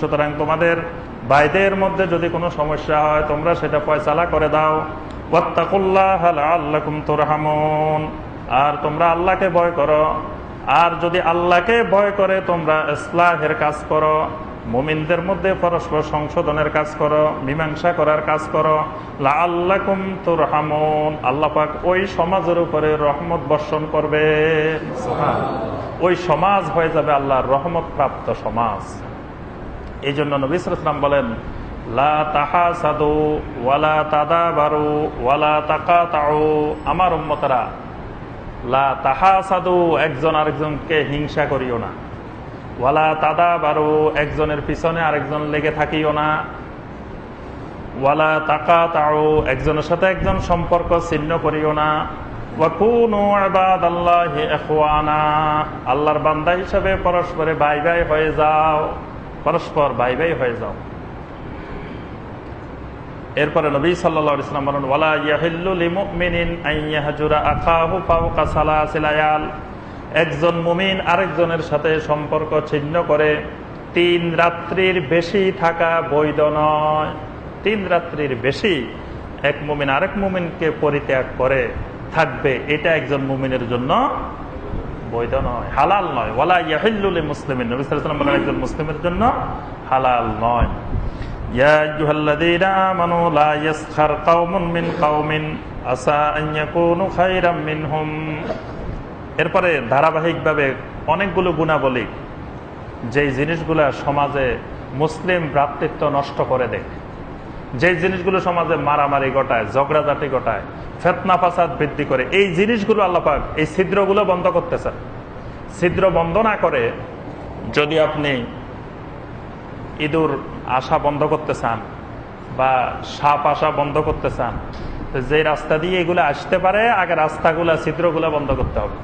সুতরাং তোমাদের ভাইদের মধ্যে যদি কোনো সমস্যা হয়, তোমরা সেটা ফয়সালা করে দাও। ওয়াত্তাকুল্লাহ আল্লাকুম তুরহামুন। আর তোমরা আল্লাহকে ভয় করো। আর যদি আল্লাহকে ভয় করে, তোমরা ইসলাহের কাজ করো। মুমিনদের মধ্যে পরস্পর সংশোধনের কাজ করো, মীমাংসা করার কাজ করো। লা আল্লাকুম তুরহামুন। আল্লাহ পাক ওই সমাজের উপরে রহমত বর্ষণ করবে ওই সমাজ হয়ে যাবে আল্লাহর রহমত প্রাপ্ত সমাজ এই জন্য নবিসাম বলেন, লা তাহা সাদু ওয়ালা তাদা বারু ওয়ালা তাকা তাও আমার উম্মতরা, লা তাহা সাদু একজন আরেকজনকে হিংসা করিও না। ওয়ালা তাদা বারু একজনের পিছনে আরেকজন লেগে থাকিও না। ওয়ালা তাকা তাও একজনের সাথে একজন সম্পর্ক ছিন্ন করিও না। আল্লাহর বান্দা হিসাবে পরস্পরে বাই বাই হয়ে যাও। পরস্পর বাই বাই হয়ে যাও। এরপরে নবী সাল্লাহ ইসলাম বলেন, ওয়ালা ইয়াহিল্লুল মুমিনিন আইয়াহজুরা আখাহু ফাওকা সালাসিলায়াল একজন মুমিন আরেকজনের সাথে সম্পর্ক ছিন্ন করে তিন রাত্রির বেশি থাকা বৈধ নয়। তিন রাত্রির বেশি এক মুমিন আরেক মুমিনকে পরিত্যাগ করে। থাকবে, এটা একজন মুমিনের জন্য বৈধ নয়, হালাল নয়। ওয়ালা ইয়াহিল্লুল আলাইহি একজন মুসলিমের জন্য হালাল নয়। ইয়া আইয়ুহাল্লাযীনা আমানু মিন আসা এরপরে ধারাবাহিকভাবে অনেকগুলো গুণাবলী, যেই জিনিসগুলা সমাজে মুসলিম ভ্রাতৃত্ব নষ্ট করে দেয়। যে জিনিসগুলো সমাজে মারামারি ঘটায়, ঝগড়াঝাটি ঘটায়, ফেতনা ফাসাদ বৃদ্ধি করে, এই জিনিসগুলো আল্লাপাক এই ছিদ্রগুলো বন্ধ করতেছেন। ছিদ্র বন্ধ না করে যদি আপনি ইঁদুর আশা বন্ধ করতে চান বা সাপ আশা বন্ধ করতে চান, তো যে রাস্তা দিয়ে এগুলো আসতে পারে, আগে রাস্তাগুলা, ছিদ্রগুলো বন্ধ করতে হবে।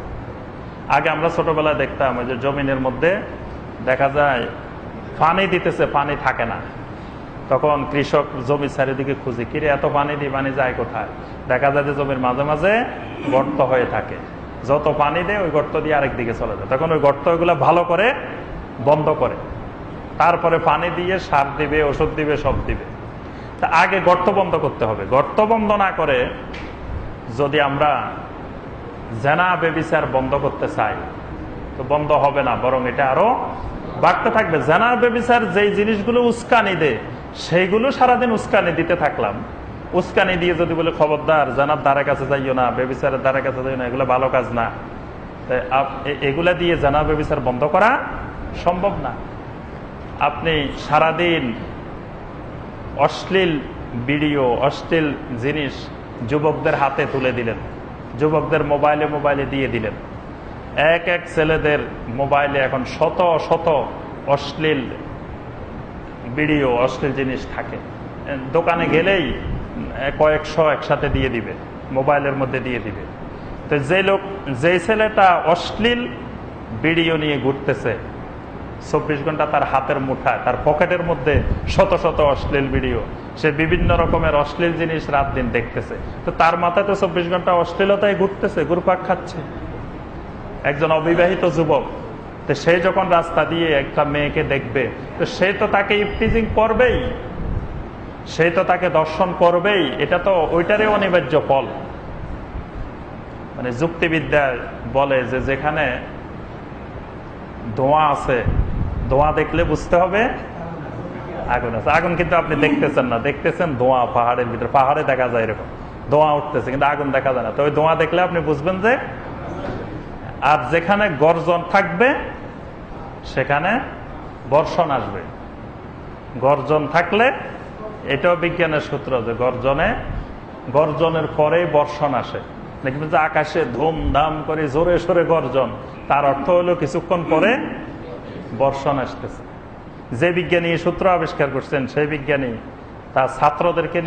আগে আমরা ছোটবেলায় দেখতাম ওই যে জমিনের মধ্যে দেখা যায় পানি দিতেছে, পানি থাকে না। তখন কৃষক জমি চারিদিকে খুঁজে, কিরে, এত পানি দিয়ে পানি যায় কোথায়? দেখা যায় যে জমির মাঝে মাঝে গর্ত হয়ে থাকে। যত পানি দেয় ওই গর্ত দিয়ে আরেক দিকে চলে যায়। তখন ওই গর্ত ওইগুলো ভালো করে বন্ধ করে। তারপরে পানি দিয়ে সার দিবে, ওষুধ দিবে, সব দিবে। তা আগে গর্ত বন্ধ করতে হবে। গর্ত বন্ধ না করে যদি আমরা জেনা বেবিচার বন্ধ করতে চাই, তো বন্ধ হবে না, বরং এটা আরও বাড়তে থাকবে। জেনা বেবিচার যেই জিনিসগুলো উস্কানি দেয় সেইগুলো সারাদিন উস্কানি দিতে থাকলাম। উস্কানি দিয়ে যদি বলে, খবরদার জানার দ্বারা কাছে যাইও না, বেবিচারের দ্বারা কাছে যাইও না, এগুলো ভালো কাজ না। এগুলা দিয়ে জানা বেবিচার বন্ধ করা সম্ভব না। আপনি সারাদিন অশ্লীল ভিডিও, অশ্লীল জিনিস যুবকদের হাতে তুলে দিলেন। যুবকদের মোবাইলে মোবাইলে দিয়ে দিলেন। এক এক ছেলেদের মোবাইলে এখন শত শত অশ্লীল ভিডিও অশ্লীল জিনিস থাকে। দোকানে গেলেই কয়েকশো একসাথে দিয়ে দিবে, মোবাইলের মধ্যে দিয়ে দিবে। তো যে লোক, যে ছেলেটা অশ্লীল ভিডিও নিয়ে ঘুরতেছে, চব্বিশ ঘণ্টা তার হাতের মুঠায়, তার পকেটের মধ্যে শত শত অশ্লীল ভিডিও সে বিভিন্ন রকমের অশ্লীল জিনিস রাত দিন দেখতেছে। তো তার মাথায় তো চব্বিশ ঘণ্টা অশ্লীলতায় ঘুরতেছে, ঘুরপাক খাচ্ছে। একজন অবিবাহিত যুবক তো সে যখন রাস্তা দিয়ে একটা মেয়েকে দেখবে, তো সে তো তাকে ইফটিজিং করবেই। সে তো তাকে দর্শন করবেই। এটা তো ওইটারই অনিবার্য ফল। মানে যুক্তিবিদ্যা বলে যে যেখানে ধোঁয়া আছে, ধোঁয়া দেখলে বুঝতে হবে আগুন আছে। আগুন কিন্তু আপনি দেখতেছেন না। দেখতেছেন ধোঁয়া পাহাড়ের ভিতরে। পাহাড়ে দেখা যায় এরকম। ধোঁয়া উঠতেছে, কিন্তু আগুন দেখা যায় না। তো ওই ধোঁয়া দেখলে আপনি বুঝবেন যে আর যেখানে গর্জন থাকবে সেখানে বর্ষণ আসবে। গর্জন থাকলে, এটাও বিজ্ঞানের সূত্র যে গর্জনে, গর্জনের পরেই বর্ষণ আসে। দেখবেন যে আকাশে ধুমধাম করে জোরে সোরে গর্জন। তার অর্থ হলো কিছুক্ষণ পরে বর্ষণ আসতেছে। যে বিজ্ঞানী সূত্র আবিষ্কার করছেন, সেই বিজ্ঞানী তার ছাত্রদেরকে নিয়ে